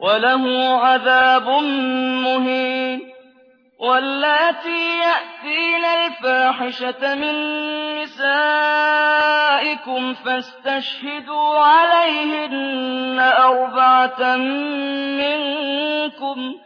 وله عذاب مهين واللاتي يأتين الفاحشة من نسائكم فاستشهدوا عليهن أربعة منكم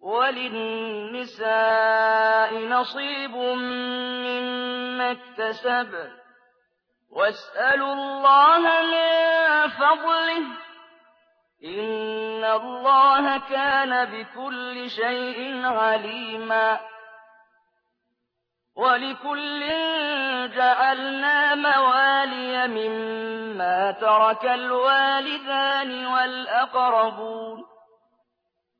وَلِلنِّسَاءِ نَصِيبٌ مِّمَّا اكْتَسَبْنَ ۚ وَاسْأَلُوا اللَّهَ مِن فَضْلِهِ ۗ. إِنَّ اللَّهَ كَانَ بِكُلِّ شَيْءٍ عَلِيمًا. وَلِكُلٍّ جَعَلْنَا مَوَالِيَ مِمَّا تَرَكَ الْوَالِدَانِ وَالْأَقْرَبُونَ.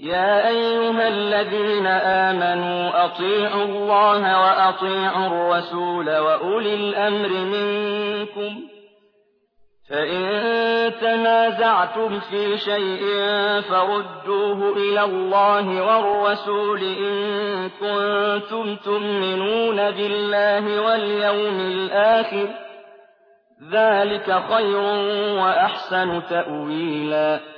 يا أيها الذين آمنوا أطيعوا الله وأطيعوا الرسول وأولي الأمر منكم. فإن تنازعتم في شيء فردوه إلى الله والرسول إن كنتم تؤمنون بالله واليوم الآخر. ذلك خير وأحسن تأويلاً.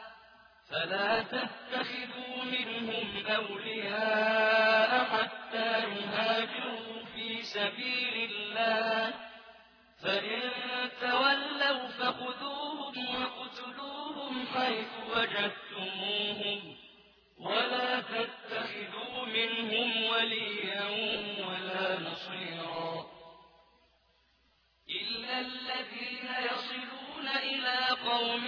فلا تتخذوا منهم أولياء حتى يهاجروا في سبيل الله. فإن تولوا فخذوهم وقتلوهم حيث وجدتموهم. ولا تتخذوا منهم وليا ولا نصيرا. إلا الذين يصلون إلى قوم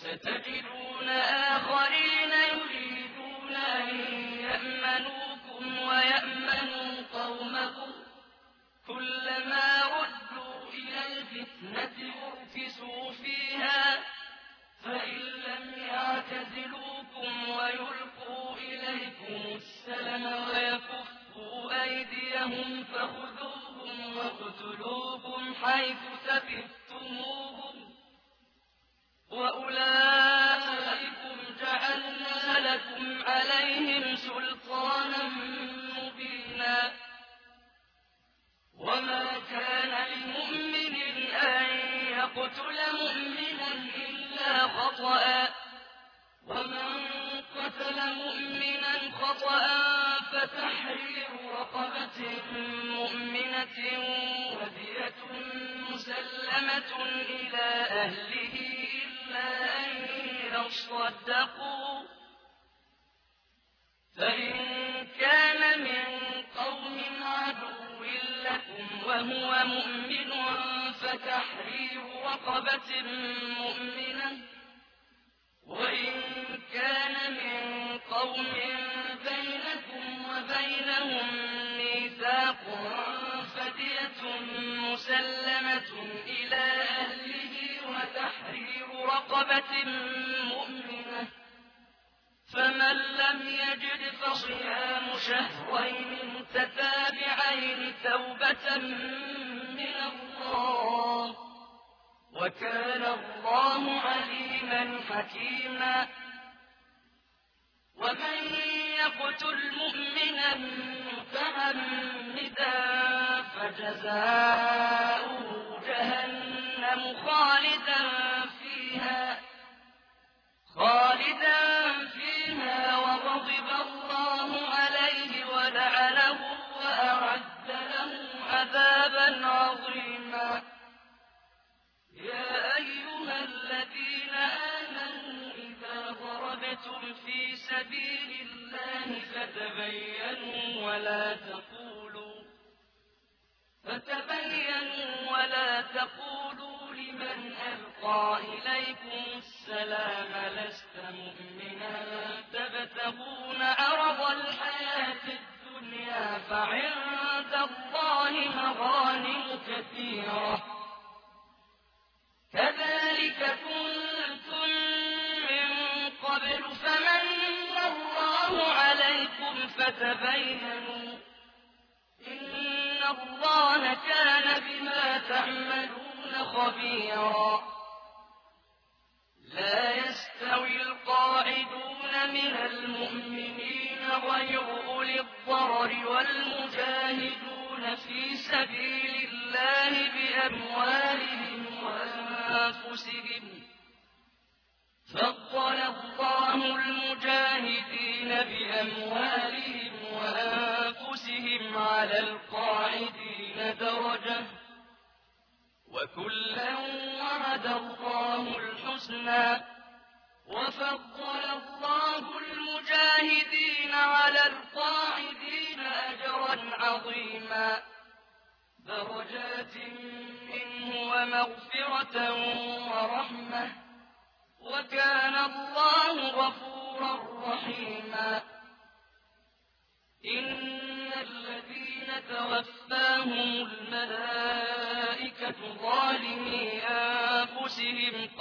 ستجدون آخرين be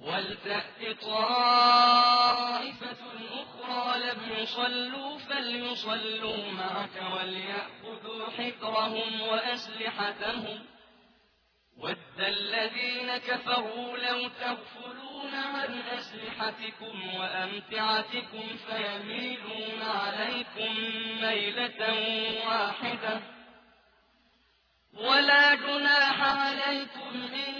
ولتأت طائفة أخرى لم يصلوا فليصلوا معك وليأخذوا حذرهم وأسلحتهم. ود الذين كفروا لو تغفلون عن أسلحتكم وأمتعتكم فيميلون عليكم ميلة واحدة. ولا جناح عليكم إن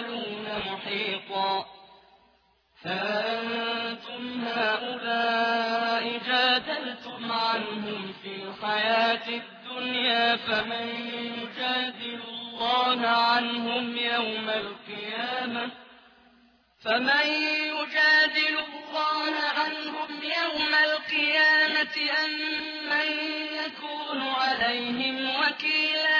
يعملون محيطا. فأنتم هؤلاء جادلتم عنهم في الحياة الدنيا فمن يجادل الله عنهم يوم القيامة؟ فمن يجادل الله عنهم يوم القيامة أم من يكون عليهم وكيلا؟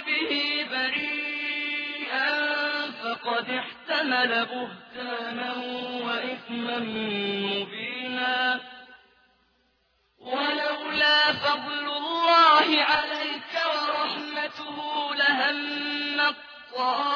به بريئا فقد احتمل بهتانا وإثما مبينا. ولولا فضل الله عليك ورحمته لهم الطائفة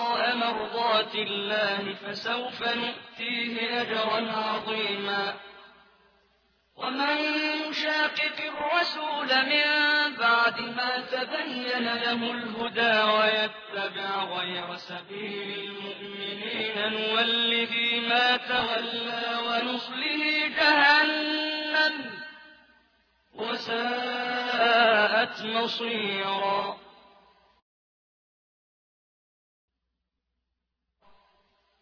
مرضات الله فسوف نؤتيه أجرا عظيما. ومن يشاقق الرسول من بعد ما تبين له الهدى ويتبع غير سبيل المؤمنين نوله ما تولى ونصله جهنم. وساءت مصيرا.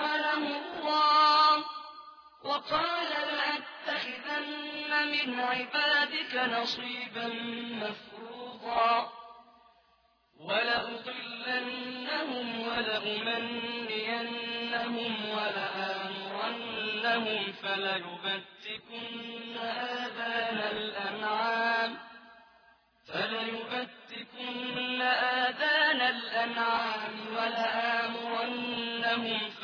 لعنه الله وقال لأتخذن من عبادك نصيبا مفروضا ولأضلنهم ولأمنينهم ولآمرنهم فليبتكن آذان الأنعام فليبتكن آذان الأنعام ولآمرنهم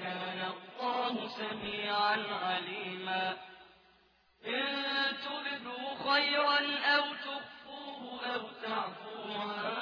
وكان الله سميعا عليما. إن تبدوا خيرا أو تخفوه أو تعفو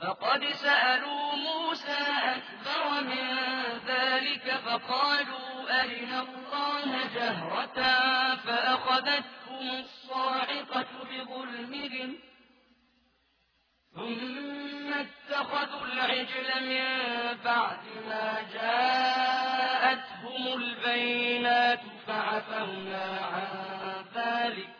فقد سألوا موسى أكبر من ذلك فقالوا أرنا الله جهرة فأخذتهم الصاعقة بظلمهم ثم اتخذوا العجل من بعد ما جاءتهم البينات فعفونا عن ذلك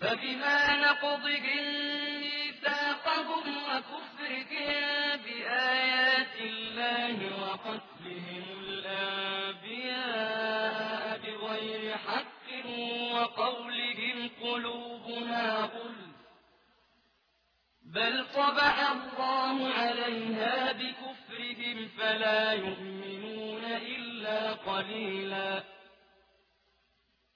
فبما نقضهم ميثاقهم وكفرهم بآيات الله وقتلهم الأنبياء بغير حق وقولهم قلوبنا غل. بل طبع الله عليها بكفرهم فلا يؤمنون إلا قليلاً.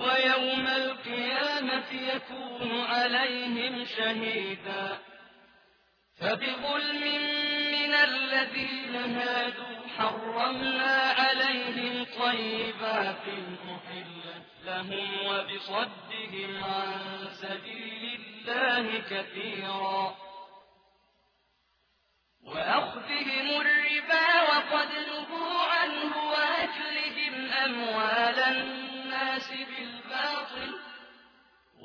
ويوم القيامة يكون عليهم شهيدا. فبظلم من الذين هادوا حرمنا عليهم طيبات محلت لهم وبصدهم عن سبيل الله كثيرا. وأخذهم الربا وقد نهوا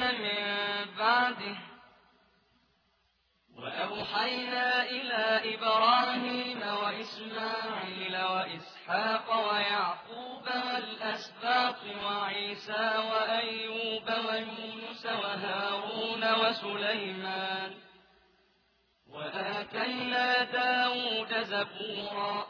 من بعده. وأوحينا إلى إبراهيم وإسماعيل وإسحاق ويعقوب والأسباط وعيسى وأيوب ويونس وهارون وسليمان. وآتينا داود زبورا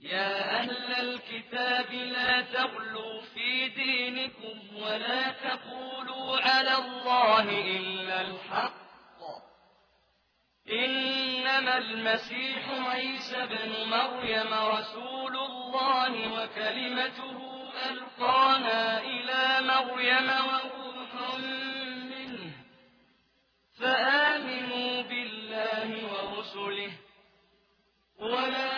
يا أهل الكتاب لا تغلوا في دينكم ولا تقولوا على الله إلا الحق. إنا المسيح عيسى بن مريم رسول الله وكلمته ألقاها إلى مريم وروح منه. فآمنوا بالله ورسله ولا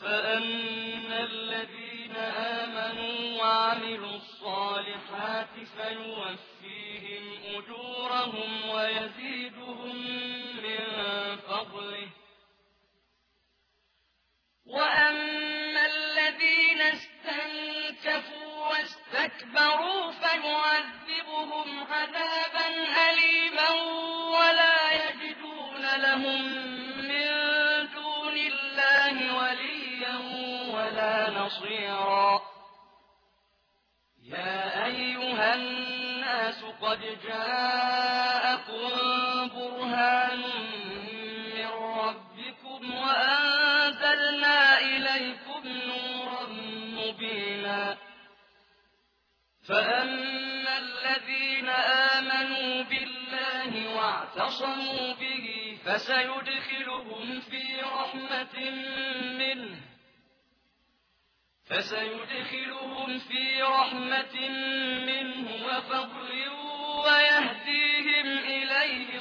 فأما الذين آمنوا وعملوا الصالحات فيوفيهم أجورهم ويزيدهم قد جاءكم برهان من ربكم وأنزلنا إليكم نورا مبينا. فأما الذين آمنوا بالله واعتصموا به فسيدخلهم في رحمة منه. فسيدخلهم في رحمة منه وفضل